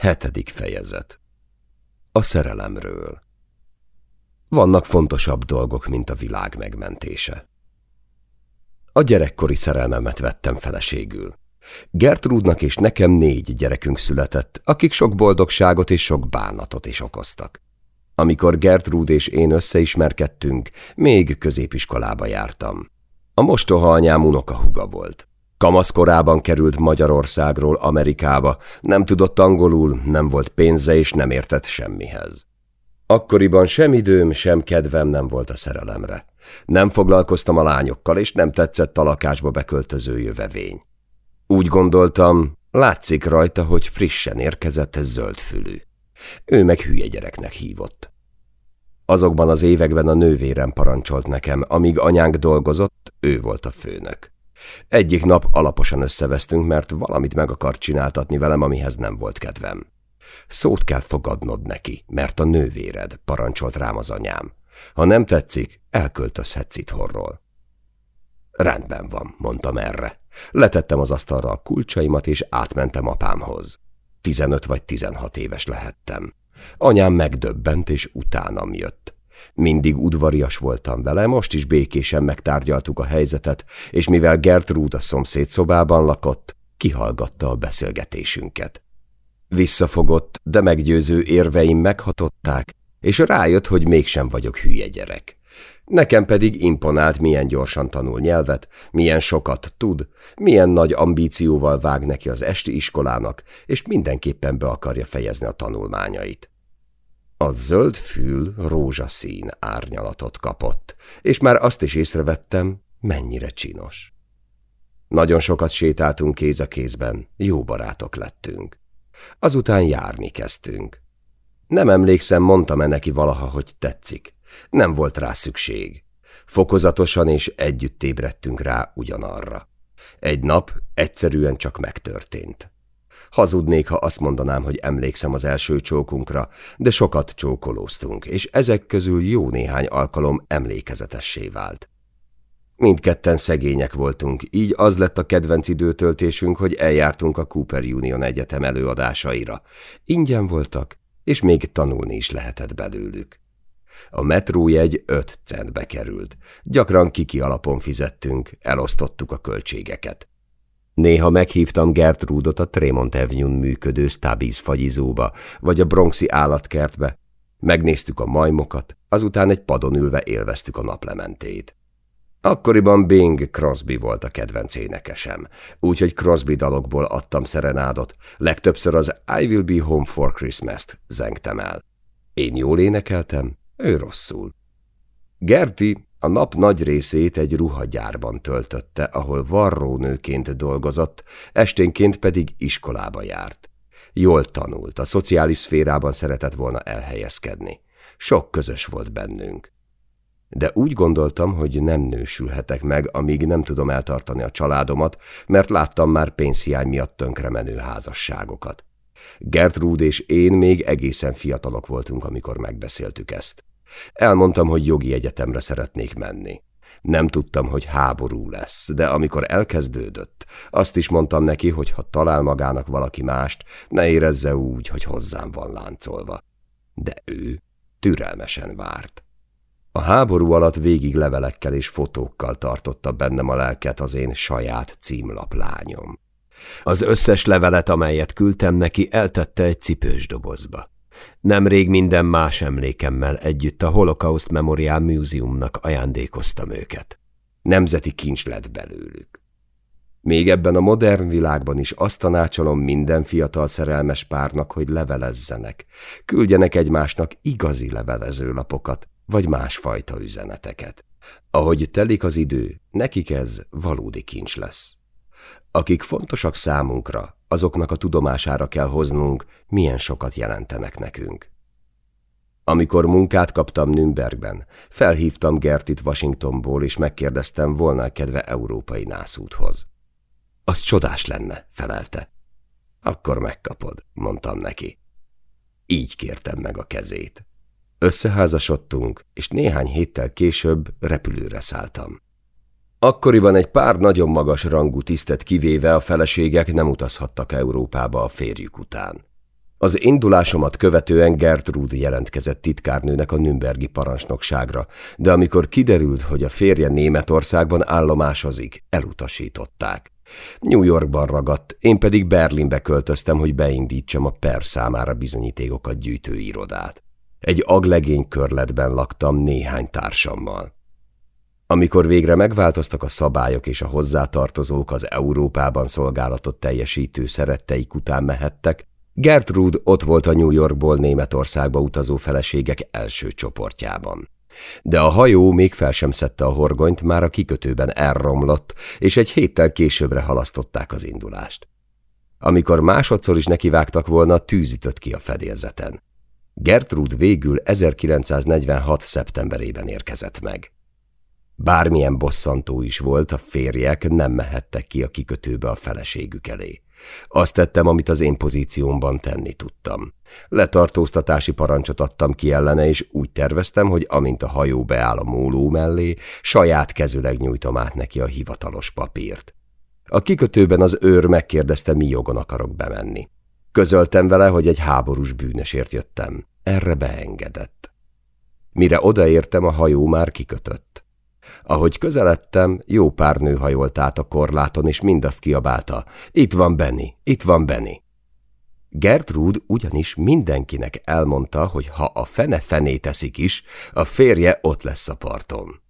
Hetedik fejezet A szerelemről Vannak fontosabb dolgok, mint a világ megmentése. A gyerekkori szerelmemet vettem feleségül. Gertrudnak és nekem négy gyerekünk született, akik sok boldogságot és sok bánatot is okoztak. Amikor Gertrud és én összeismerkedtünk, még középiskolába jártam. A mostoha anyám unokahuga volt. Kamaszkorában került Magyarországról Amerikába, nem tudott angolul, nem volt pénze és nem értett semmihez. Akkoriban sem időm, sem kedvem nem volt a szerelemre. Nem foglalkoztam a lányokkal, és nem tetszett a lakásba beköltöző jövevény. Úgy gondoltam, látszik rajta, hogy frissen érkezett zöldfülű. Ő meg hülye gyereknek hívott. Azokban az években a nővérem parancsolt nekem, amíg anyánk dolgozott, ő volt a főnök. Egyik nap alaposan összevesztünk, mert valamit meg akart csináltatni velem, amihez nem volt kedvem. Szót kell fogadnod neki, mert a nővéred, parancsolt rám az anyám. Ha nem tetszik, elköltözhetsz itthonról. Rendben van, mondtam erre. Letettem az asztalra a kulcsaimat, és átmentem apámhoz. Tizenöt vagy tizenhat éves lehettem. Anyám megdöbbent, és utánam jött. Mindig udvarias voltam vele, most is békésen megtárgyaltuk a helyzetet, és mivel Gertrude a szomszéd szobában lakott, kihallgatta a beszélgetésünket. Visszafogott, de meggyőző érveim meghatották, és rájött, hogy mégsem vagyok hülye gyerek. Nekem pedig imponált, milyen gyorsan tanul nyelvet, milyen sokat tud, milyen nagy ambícióval vág neki az esti iskolának, és mindenképpen be akarja fejezni a tanulmányait. A zöld fül rózsaszín árnyalatot kapott, és már azt is észrevettem, mennyire csinos. Nagyon sokat sétáltunk kéz a kézben, jó barátok lettünk. Azután járni kezdtünk. Nem emlékszem, mondtam-e neki valaha, hogy tetszik. Nem volt rá szükség. Fokozatosan és együtt ébredtünk rá ugyanarra. Egy nap egyszerűen csak megtörtént. Hazudnék, ha azt mondanám, hogy emlékszem az első csókunkra, de sokat csókolóztunk, és ezek közül jó néhány alkalom emlékezetessé vált. Mindketten szegények voltunk, így az lett a kedvenc időtöltésünk, hogy eljártunk a Cooper Union Egyetem előadásaira. Ingyen voltak, és még tanulni is lehetett belőlük. A metrójegy öt centbe került. Gyakran kiki alapon fizettünk, elosztottuk a költségeket. Néha meghívtam Gertrudot a Tremont Avenue-n működő Stabiz fagyizóba, vagy a Bronxi állatkertbe. Megnéztük a majmokat, azután egy padon ülve élveztük a naplementét. Akkoriban Bing Crosby volt a kedvenc énekesem, úgyhogy Crosby dalokból adtam szerenádot, legtöbbször az I Will Be Home for Christmas-t zengtem el. Én jól énekeltem, ő rosszul. Gerti a nap nagy részét egy ruhagyárban töltötte, ahol varrónőként dolgozott, esténként pedig iskolába járt. Jól tanult, a szociális szférában szeretett volna elhelyezkedni. Sok közös volt bennünk. De úgy gondoltam, hogy nem nősülhetek meg, amíg nem tudom eltartani a családomat, mert láttam már pénzhiány miatt tönkremenő házasságokat. Gertrude és én még egészen fiatalok voltunk, amikor megbeszéltük ezt. Elmondtam, hogy jogi egyetemre szeretnék menni. Nem tudtam, hogy háború lesz, de amikor elkezdődött, azt is mondtam neki, hogy ha talál magának valaki mást, ne érezze úgy, hogy hozzám van láncolva. De ő türelmesen várt. A háború alatt végig levelekkel és fotókkal tartotta bennem a lelket az én saját címlaplányom. Az összes levelet, amelyet küldtem neki, eltette egy cipős dobozba. Nemrég minden más emlékemmel együtt a Holocaust Memorial Museumnak ajándékoztam őket. Nemzeti kincs lett belőlük. Még ebben a modern világban is azt tanácsolom minden fiatal szerelmes párnak, hogy levelezzenek, küldjenek egymásnak igazi levelezőlapokat, vagy másfajta üzeneteket. Ahogy telik az idő, nekik ez valódi kincs lesz. Akik fontosak számunkra, azoknak a tudomására kell hoznunk, milyen sokat jelentenek nekünk. Amikor munkát kaptam Nürnbergben, felhívtam Gertit Washingtonból, és megkérdeztem, volna kedve európai nászúthoz. Az csodás lenne, felelte. Akkor megkapod, mondtam neki. Így kértem meg a kezét. Összeházasodtunk, és néhány héttel később repülőre szálltam. Akkoriban egy pár nagyon magas rangú tisztet kivéve a feleségek nem utazhattak Európába a férjük után. Az indulásomat követően Gertrude jelentkezett titkárnőnek a Nürnbergi parancsnokságra, de amikor kiderült, hogy a férje Németországban állomásozik, elutasították. New Yorkban ragadt, én pedig Berlinbe költöztem, hogy beindítsam a per számára bizonyítékokat gyűjtő irodát. Egy aglegény körletben laktam néhány társammal. Amikor végre megváltoztak a szabályok és a hozzátartozók az Európában szolgálatot teljesítő szeretteik után mehettek, Gertrude ott volt a New Yorkból Németországba utazó feleségek első csoportjában. De a hajó még fel sem szedte a horgonyt, már a kikötőben elromlott, és egy héttel későbbre halasztották az indulást. Amikor másodszor is nekivágtak volna, tűzütött ki a fedélzeten. Gertrude végül 1946. szeptemberében érkezett meg. Bármilyen bosszantó is volt, a férjek nem mehettek ki a kikötőbe a feleségük elé. Azt tettem, amit az én pozíciómban tenni tudtam. Letartóztatási parancsot adtam ki ellene, és úgy terveztem, hogy amint a hajó beáll a móló mellé, saját kezüleg nyújtom át neki a hivatalos papírt. A kikötőben az őr megkérdezte, mi jogon akarok bemenni. Közöltem vele, hogy egy háborús bűnösért jöttem. Erre beengedett. Mire odaértem, a hajó már kikötött. Ahogy közeledtem, jó pár nő hajolt át a korláton, és mindazt kiabálta. Itt van Benny, itt van Benny. Gertrude ugyanis mindenkinek elmondta, hogy ha a fene fené teszik is, a férje ott lesz a parton.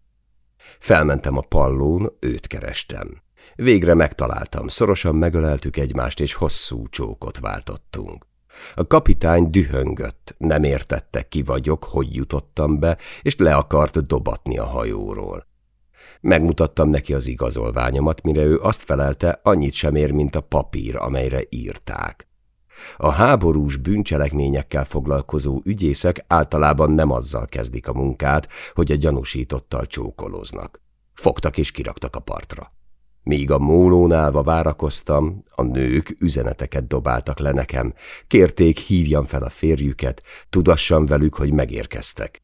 Felmentem a pallón, őt kerestem. Végre megtaláltam, szorosan megöleltük egymást, és hosszú csókot váltottunk. A kapitány dühöngött, nem értette ki vagyok, hogy jutottam be, és le akart dobatni a hajóról. Megmutattam neki az igazolványomat, mire ő azt felelte, annyit sem ér, mint a papír, amelyre írták. A háborús bűncselekményekkel foglalkozó ügyészek általában nem azzal kezdik a munkát, hogy a gyanúsítottal csókoloznak. Fogtak és kiraktak a partra. Míg a mólón várakoztam, a nők üzeneteket dobáltak le nekem, kérték hívjam fel a férjüket, tudassam velük, hogy megérkeztek.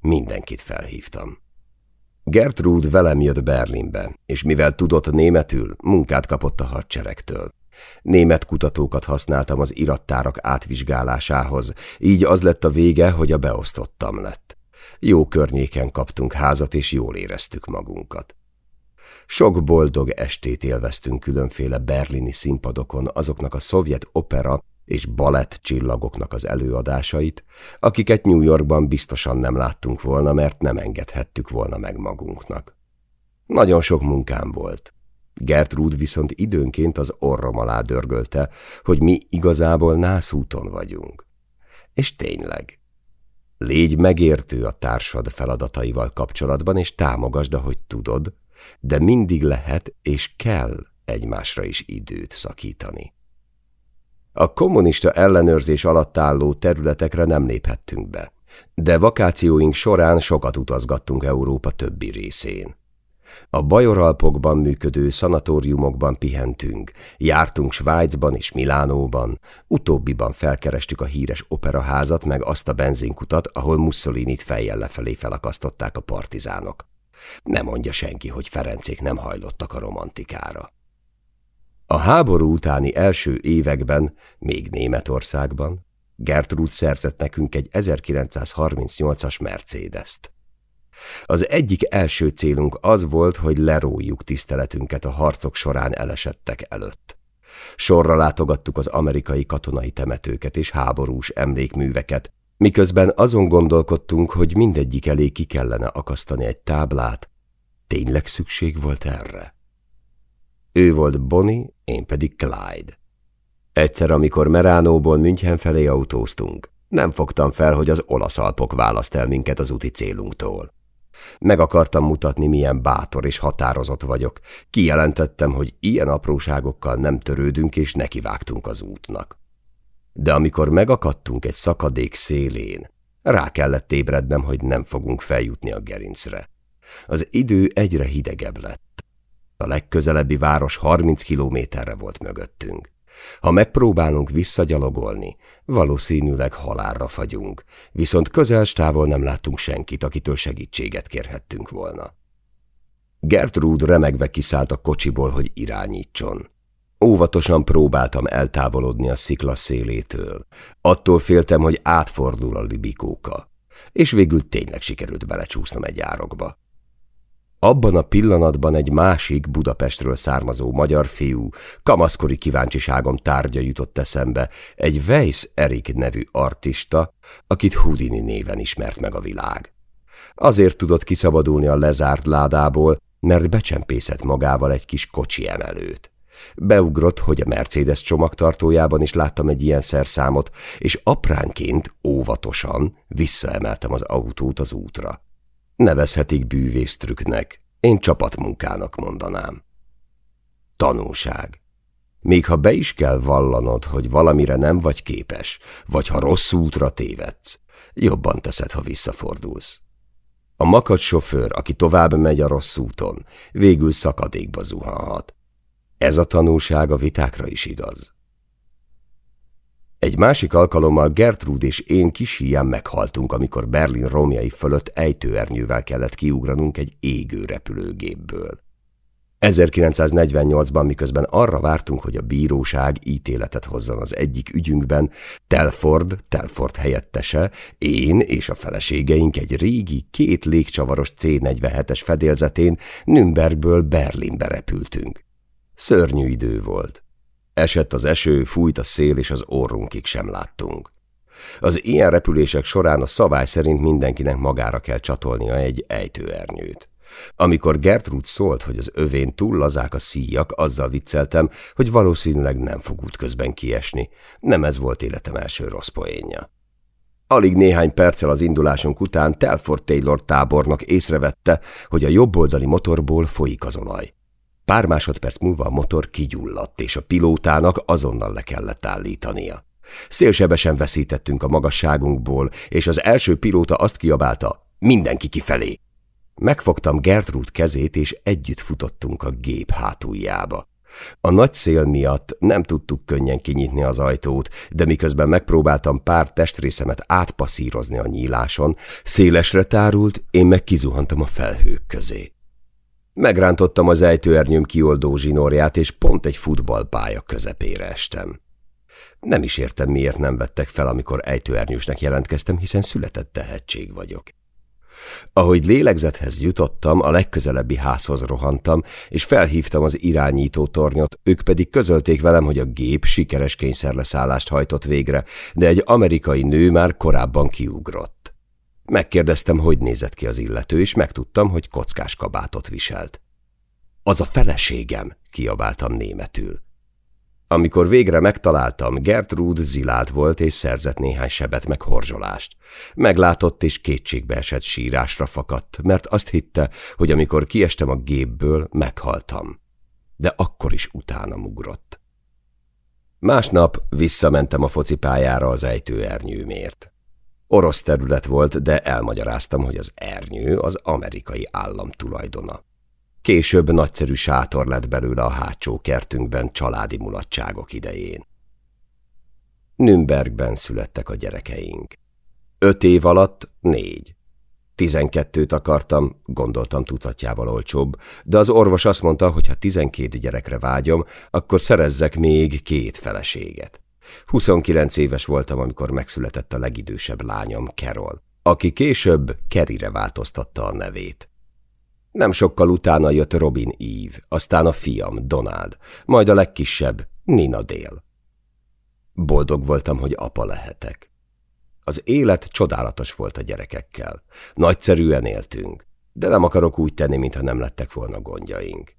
Mindenkit felhívtam. Gertrude velem jött Berlinbe, és mivel tudott németül, munkát kapott a hadseregtől. Német kutatókat használtam az irattárak átvizsgálásához, így az lett a vége, hogy a beosztottam lett. Jó környéken kaptunk házat, és jól éreztük magunkat. Sok boldog estét élveztünk különféle berlini színpadokon azoknak a szovjet opera és balett csillagoknak az előadásait, akiket New Yorkban biztosan nem láttunk volna, mert nem engedhettük volna meg magunknak. Nagyon sok munkám volt. Gertrud viszont időnként az orrom alá dörgölte, hogy mi igazából nászúton vagyunk. És tényleg. Légy megértő a társad feladataival kapcsolatban, és támogasd, ahogy tudod, de mindig lehet és kell egymásra is időt szakítani. A kommunista ellenőrzés alatt álló területekre nem léphettünk be, de vakációink során sokat utazgattunk Európa többi részén. A Bajoralpokban működő szanatóriumokban pihentünk, jártunk Svájcban és Milánóban, utóbbiban felkerestük a híres operaházat meg azt a benzinkutat, ahol Mussolinit fejjel lefelé felakasztották a partizánok. Nem mondja senki, hogy Ferencék nem hajlottak a romantikára. A háború utáni első években, még Németországban, Gertrud szerzett nekünk egy 1938-as Mercedes-t. Az egyik első célunk az volt, hogy lerójuk tiszteletünket a harcok során elesettek előtt. Sorra látogattuk az amerikai katonai temetőket és háborús emlékműveket, miközben azon gondolkodtunk, hogy mindegyik elé ki kellene akasztani egy táblát. Tényleg szükség volt erre? Ő volt Bonnie, én pedig Clyde. Egyszer, amikor Meránóból München felé autóztunk, nem fogtam fel, hogy az olasz alpok választ el minket az úti célunktól. Meg akartam mutatni, milyen bátor és határozott vagyok. Kijelentettem, hogy ilyen apróságokkal nem törődünk, és nekivágtunk az útnak. De amikor megakadtunk egy szakadék szélén, rá kellett ébrednem, hogy nem fogunk feljutni a gerincre. Az idő egyre hidegebb lett. A legközelebbi város 30 kilométerre volt mögöttünk. Ha megpróbálunk visszagyalogolni, valószínűleg halálra fagyunk, viszont közel távol nem láttunk senkit, akitől segítséget kérhettünk volna. Gertrude remegve kiszállt a kocsiból, hogy irányítson. Óvatosan próbáltam eltávolodni a szikla szélétől. Attól féltem, hogy átfordul a libikóka. És végül tényleg sikerült belecsúsznom egy árokba. Abban a pillanatban egy másik Budapestről származó magyar fiú, kamaszkori kíváncsiságom tárgya jutott eszembe, egy Weiss Erik nevű artista, akit Houdini néven ismert meg a világ. Azért tudott kiszabadulni a lezárt ládából, mert becsempészett magával egy kis kocsi emelőt. Beugrott, hogy a Mercedes csomagtartójában is láttam egy ilyen szerszámot, és apránként, óvatosan visszaemeltem az autót az útra. Nevezhetik bűvésztrüknek, én csapatmunkának mondanám. Tanulság. Még ha be is kell vallanod, hogy valamire nem vagy képes, vagy ha rossz útra tévedsz, jobban teszed, ha visszafordulsz. A makadt sofőr, aki tovább megy a rossz úton, végül szakadékba zuhanhat. Ez a tanulság a vitákra is igaz. Egy másik alkalommal Gertrud és én kis híján meghaltunk, amikor Berlin romjai fölött ejtőernyővel kellett kiugranunk egy égő repülőgépből. 1948-ban, miközben arra vártunk, hogy a bíróság ítéletet hozzon az egyik ügyünkben, Telford, Telford helyettese, én és a feleségeink egy régi, két légcsavaros C-47-es fedélzetén Nürnbergből Berlinbe repültünk. Szörnyű idő volt. Esett az eső, fújt a szél, és az orrunkig sem láttunk. Az ilyen repülések során a szabály szerint mindenkinek magára kell csatolnia egy ejtőernyőt. Amikor Gertrud szólt, hogy az övén túl lazák a szíjak, azzal vicceltem, hogy valószínűleg nem fog útközben kiesni. Nem ez volt életem első rossz poénja. Alig néhány perccel az indulásunk után Telford Taylor tábornok észrevette, hogy a jobboldali motorból folyik az olaj. Pár másodperc múlva a motor kigyulladt, és a pilótának azonnal le kellett állítania. Szélsebesen veszítettünk a magasságunkból, és az első pilóta azt kiabálta, mindenki kifelé. Megfogtam Gertrud kezét, és együtt futottunk a gép hátuljába. A nagy szél miatt nem tudtuk könnyen kinyitni az ajtót, de miközben megpróbáltam pár testrészemet átpasszírozni a nyíláson, szélesre tárult, én meg kizuhantam a felhők közé. Megrántottam az ejtőernyőm kioldó zsinórját, és pont egy futballpálya közepére estem. Nem is értem, miért nem vettek fel, amikor ejtőernyősnek jelentkeztem, hiszen született tehetség vagyok. Ahogy lélegzethez jutottam, a legközelebbi házhoz rohantam, és felhívtam az irányító tornyot, ők pedig közölték velem, hogy a gép sikeres kényszerleszállást hajtott végre, de egy amerikai nő már korábban kiugrott. Megkérdeztem, hogy nézett ki az illető, és megtudtam, hogy kockás kabátot viselt. Az a feleségem, kiabáltam németül. Amikor végre megtaláltam, Gertrude zilált volt és szerzett néhány sebet meg horzsolást. Meglátott és kétségbe esett sírásra fakadt, mert azt hitte, hogy amikor kiestem a gépből, meghaltam. De akkor is utána ugrott. Másnap visszamentem a focipályára az ejtőernyőmért. Orosz terület volt, de elmagyaráztam, hogy az ernyő az amerikai állam tulajdona. Később nagyszerű sátor lett belőle a hátsó kertünkben családi mulatságok idején. Nürnbergben születtek a gyerekeink. Öt év alatt négy. Tizenkettőt akartam, gondoltam tucatjával olcsóbb, de az orvos azt mondta, hogy ha tizenkét gyerekre vágyom, akkor szerezzek még két feleséget. 29 éves voltam, amikor megszületett a legidősebb lányom, Carol, aki később Kerire változtatta a nevét. Nem sokkal utána jött Robin Eve, aztán a fiam, Donald, majd a legkisebb, Nina Dél. Boldog voltam, hogy apa lehetek. Az élet csodálatos volt a gyerekekkel. Nagyszerűen éltünk, de nem akarok úgy tenni, mintha nem lettek volna gondjaink.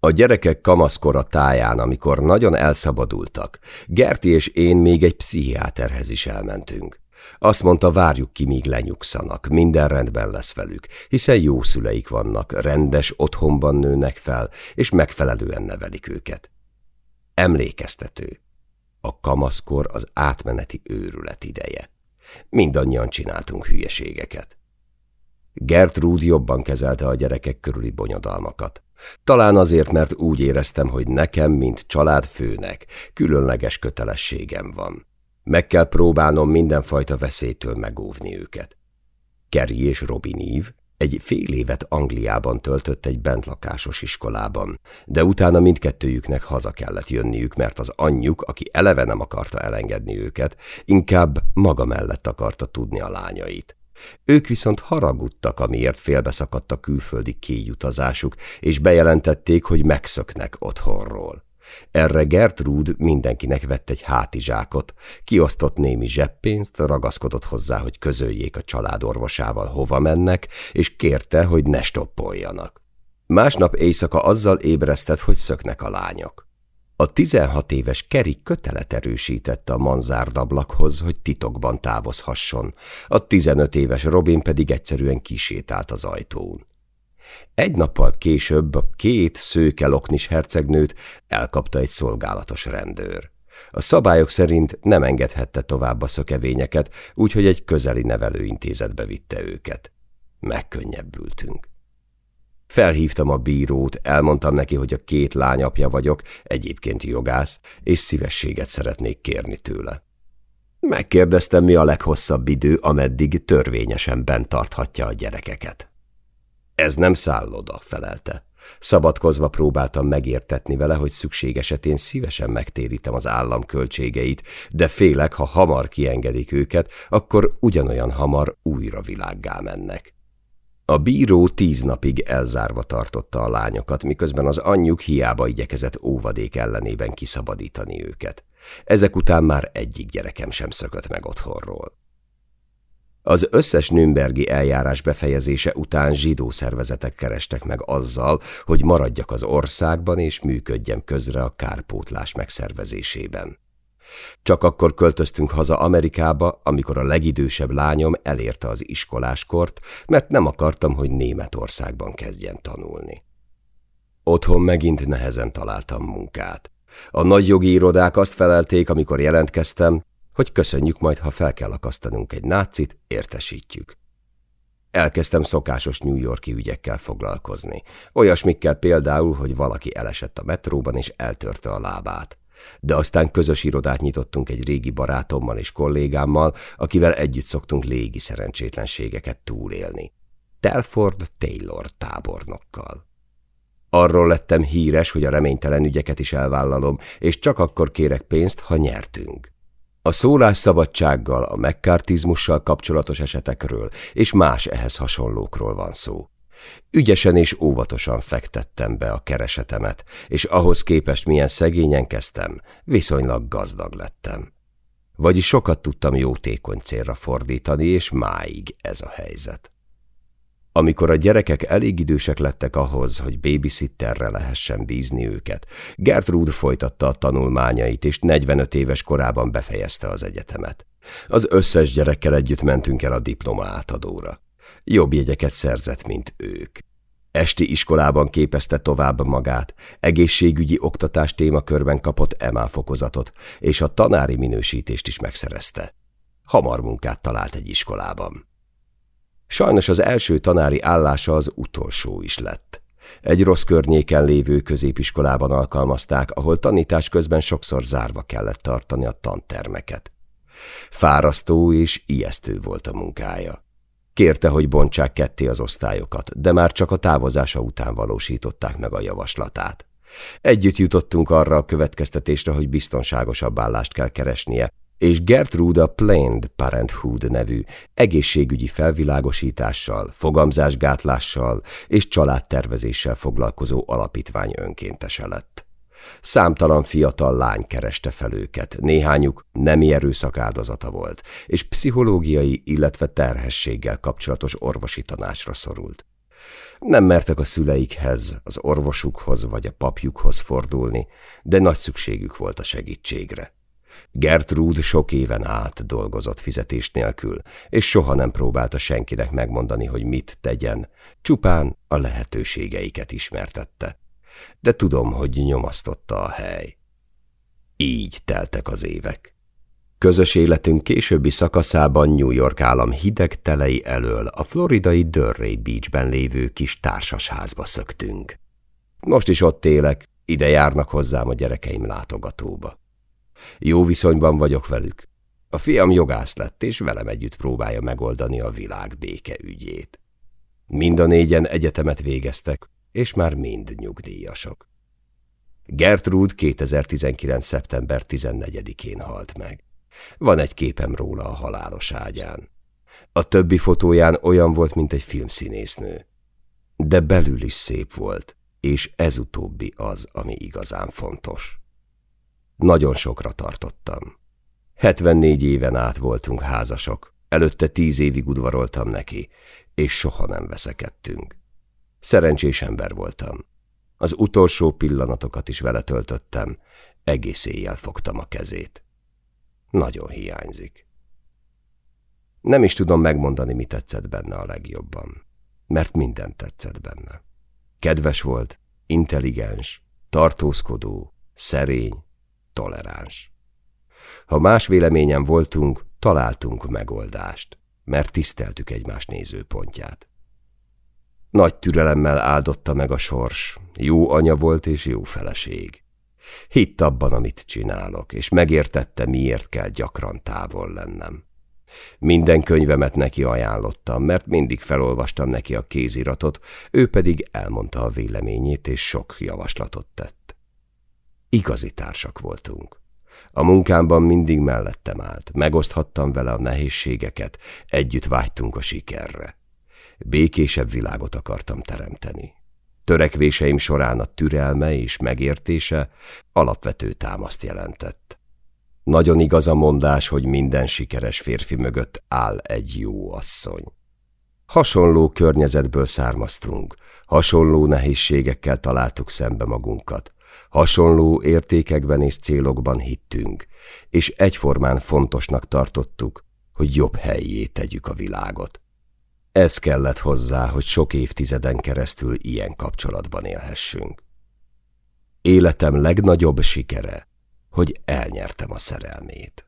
A gyerekek kamaszkora táján, amikor nagyon elszabadultak, Gerti és én még egy pszichiáterhez is elmentünk. Azt mondta, várjuk ki, míg lenyugszanak, minden rendben lesz velük, hiszen jó szüleik vannak, rendes otthonban nőnek fel, és megfelelően nevelik őket. Emlékeztető. A kamaszkor az átmeneti őrület ideje. Mindannyian csináltunk hülyeségeket. Gertrude jobban kezelte a gyerekek körüli bonyodalmakat. Talán azért, mert úgy éreztem, hogy nekem, mint családfőnek, különleges kötelességem van. Meg kell próbálnom mindenfajta veszélytől megóvni őket. Kerry és Robin Eve, Egy fél évet Angliában töltött egy bentlakásos iskolában, de utána mindkettőjüknek haza kellett jönniük, mert az anyjuk, aki eleve nem akarta elengedni őket, inkább maga mellett akarta tudni a lányait. Ők viszont haragudtak, amiért félbeszakadt a külföldi kéjutazásuk, és bejelentették, hogy megszöknek otthonról. Erre Gertrud mindenkinek vett egy hátizsákot, kiosztott némi zseppénzt, ragaszkodott hozzá, hogy közöljék a család orvosával hova mennek, és kérte, hogy ne stoppoljanak. Másnap éjszaka azzal ébresztett, hogy szöknek a lányok. A 16 éves Keri kötelet erősítette a manzárdablakhoz, hogy titokban távozhasson, a 15 éves Robin pedig egyszerűen kisétált az ajtón. Egy nappal később a két szőke loknis hercegnőt elkapta egy szolgálatos rendőr. A szabályok szerint nem engedhette tovább a szökevényeket, úgyhogy egy közeli nevelőintézetbe vitte őket. Megkönnyebbültünk. Felhívtam a bírót, elmondtam neki, hogy a két lány apja vagyok, egyébként jogász, és szívességet szeretnék kérni tőle. Megkérdeztem, mi a leghosszabb idő, ameddig törvényesen bent tarthatja a gyerekeket. Ez nem szálloda, felelte. Szabadkozva próbáltam megértetni vele, hogy szükség esetén szívesen megtérítem az állam költségeit, de félek, ha hamar kiengedik őket, akkor ugyanolyan hamar újra világgá mennek. A bíró tíz napig elzárva tartotta a lányokat, miközben az anyjuk hiába igyekezett óvadék ellenében kiszabadítani őket. Ezek után már egyik gyerekem sem szökött meg otthonról. Az összes Nürnbergi eljárás befejezése után zsidó szervezetek kerestek meg azzal, hogy maradjak az országban és működjem közre a kárpótlás megszervezésében. Csak akkor költöztünk haza Amerikába, amikor a legidősebb lányom elérte az iskoláskort, mert nem akartam, hogy Németországban kezdjen tanulni. Otthon megint nehezen találtam munkát. A nagy jogi irodák azt felelték, amikor jelentkeztem, hogy köszönjük majd, ha fel kell akasztanunk egy nácit, értesítjük. Elkezdtem szokásos New Yorki ügyekkel foglalkozni. Olyasmikkel például, hogy valaki elesett a metróban és eltörte a lábát. De aztán közös irodát nyitottunk egy régi barátommal és kollégámmal, akivel együtt szoktunk légi szerencsétlenségeket túlélni. Telford Taylor tábornokkal. Arról lettem híres, hogy a reménytelen ügyeket is elvállalom, és csak akkor kérek pénzt, ha nyertünk. A szólásszabadsággal, a megkártizmussal kapcsolatos esetekről és más ehhez hasonlókról van szó. Ügyesen és óvatosan fektettem be a keresetemet, és ahhoz képest milyen szegényen kezdtem, viszonylag gazdag lettem. Vagyis sokat tudtam jótékony célra fordítani, és máig ez a helyzet. Amikor a gyerekek elég idősek lettek ahhoz, hogy babysitterre lehessen bízni őket, Gertrude folytatta a tanulmányait, és 45 éves korában befejezte az egyetemet. Az összes gyerekkel együtt mentünk el a diploma átadóra. Jobb jegyeket szerzett, mint ők. Esti iskolában képezte tovább magát, egészségügyi oktatás témakörben kapott EMA fokozatot, és a tanári minősítést is megszerezte. Hamar munkát talált egy iskolában. Sajnos az első tanári állása az utolsó is lett. Egy rossz környéken lévő középiskolában alkalmazták, ahol tanítás közben sokszor zárva kellett tartani a tantermeket. Fárasztó és ijesztő volt a munkája. Kérte, hogy bontsák ketté az osztályokat, de már csak a távozása után valósították meg a javaslatát. Együtt jutottunk arra a következtetésre, hogy biztonságosabb állást kell keresnie, és Gertrude Planned Parenthood nevű egészségügyi felvilágosítással, fogamzásgátlással és családtervezéssel foglalkozó alapítvány önkéntese lett. Számtalan fiatal lány kereste fel őket, néhányuk nemi erőszak áldozata volt, és pszichológiai, illetve terhességgel kapcsolatos orvosi tanácsra szorult. Nem mertek a szüleikhez, az orvosukhoz vagy a papjukhoz fordulni, de nagy szükségük volt a segítségre. Gertrude sok éven át dolgozott fizetés nélkül, és soha nem próbálta senkinek megmondani, hogy mit tegyen, csupán a lehetőségeiket ismertette. De tudom, hogy nyomasztotta a hely. Így teltek az évek. Közös életünk későbbi szakaszában New York állam hideg telei elől a floridai Dörrey Beachben lévő kis társasházba szöktünk. Most is ott élek, ide járnak hozzám a gyerekeim látogatóba. Jó viszonyban vagyok velük. A fiam jogász lett, és velem együtt próbálja megoldani a világ béke ügyét. Mind a négyen egyetemet végeztek, és már mind nyugdíjasok. Gertrude 2019. szeptember 14-én halt meg. Van egy képem róla a halálos ágyán. A többi fotóján olyan volt, mint egy filmszínésznő. De belül is szép volt, és ez utóbbi az, ami igazán fontos. Nagyon sokra tartottam. 74 éven át voltunk házasok, előtte tíz évig udvaroltam neki, és soha nem veszekedtünk. Szerencsés ember voltam. Az utolsó pillanatokat is vele töltöttem, egész éjjel fogtam a kezét. Nagyon hiányzik. Nem is tudom megmondani, mi tetszett benne a legjobban, mert minden tetszett benne. Kedves volt, intelligens, tartózkodó, szerény, toleráns. Ha más véleményen voltunk, találtunk megoldást, mert tiszteltük egymás nézőpontját. Nagy türelemmel áldotta meg a sors, jó anya volt és jó feleség. Hitt abban, amit csinálok, és megértette, miért kell gyakran távol lennem. Minden könyvemet neki ajánlottam, mert mindig felolvastam neki a kéziratot, ő pedig elmondta a véleményét, és sok javaslatot tett. Igazi társak voltunk. A munkámban mindig mellettem állt, megoszthattam vele a nehézségeket, együtt vágytunk a sikerre. Békésebb világot akartam teremteni. Törekvéseim során a türelme és megértése alapvető támaszt jelentett. Nagyon igaz a mondás, hogy minden sikeres férfi mögött áll egy jó asszony. Hasonló környezetből származtunk, hasonló nehézségekkel találtuk szembe magunkat, hasonló értékekben és célokban hittünk, és egyformán fontosnak tartottuk, hogy jobb helyé tegyük a világot. Ez kellett hozzá, hogy sok évtizeden keresztül ilyen kapcsolatban élhessünk. Életem legnagyobb sikere, hogy elnyertem a szerelmét.